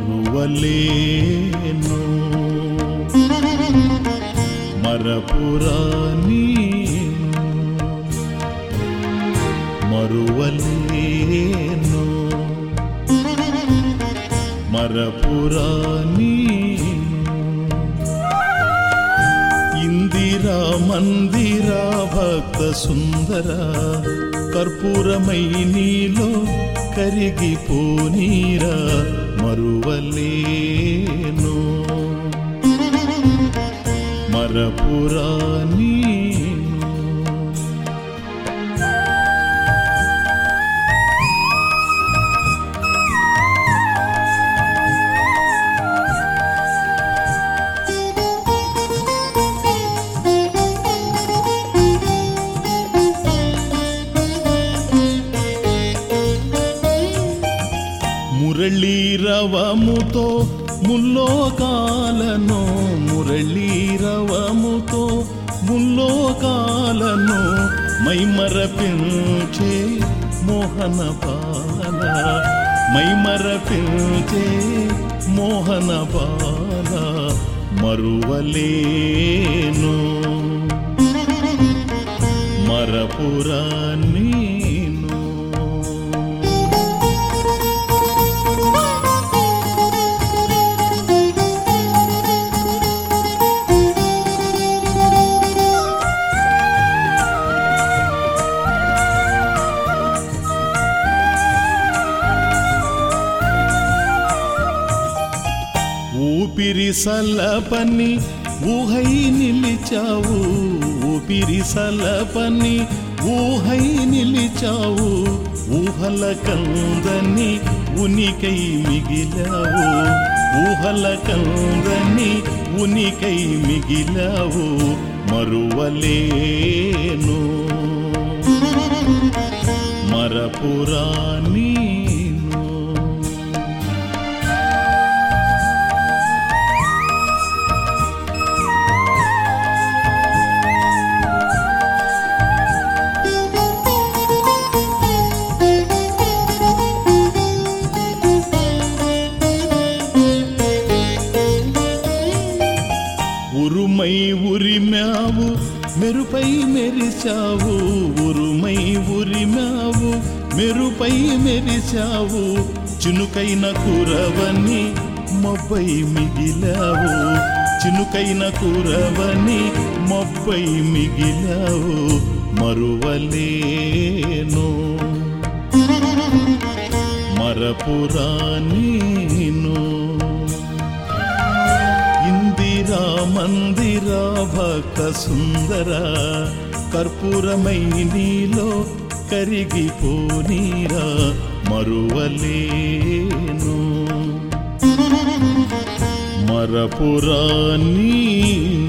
మరువలేను మరపురాని మరువలేను. మరపురాని ఇందిరా మందిరా భక్త సుందర. కర్పూరమై నీలో కరిగిపోనీరా మరువలేను. మరపురా నీ మురళీరవముతో ముల్లోకాలను మురళీరవముతో ముల్లోకాలను మైమరపించే మోహన పాల మైమరపించే మోహన పాల మరువలేను. మరపురాన్ని ఊపిరి సలపని ఊహై నిలిచావు. ఊపిరి సలపని ఊహై నిలిచావు. ఊహల కందని ఉనికై మిగిలావు. ఊహల కందని ఉనికై మిగిలావు. మరువలేను. మరపురా ఉరిమావు మెరుపై మెరిచావు ఉరుమై ఉరిమావు మెరుపై మెరిచావు చినుకైన కురవని మొబ్బై మిగిలావు చినుకైన కురవని మొబ్బై మిగిలావు మరువలేను. మరపురానేను ఇందిరా మందిరా భక్త సుందర కర్పూరమై నీలో కరిగిపోనీరా మరువలేను. మరపురా నీను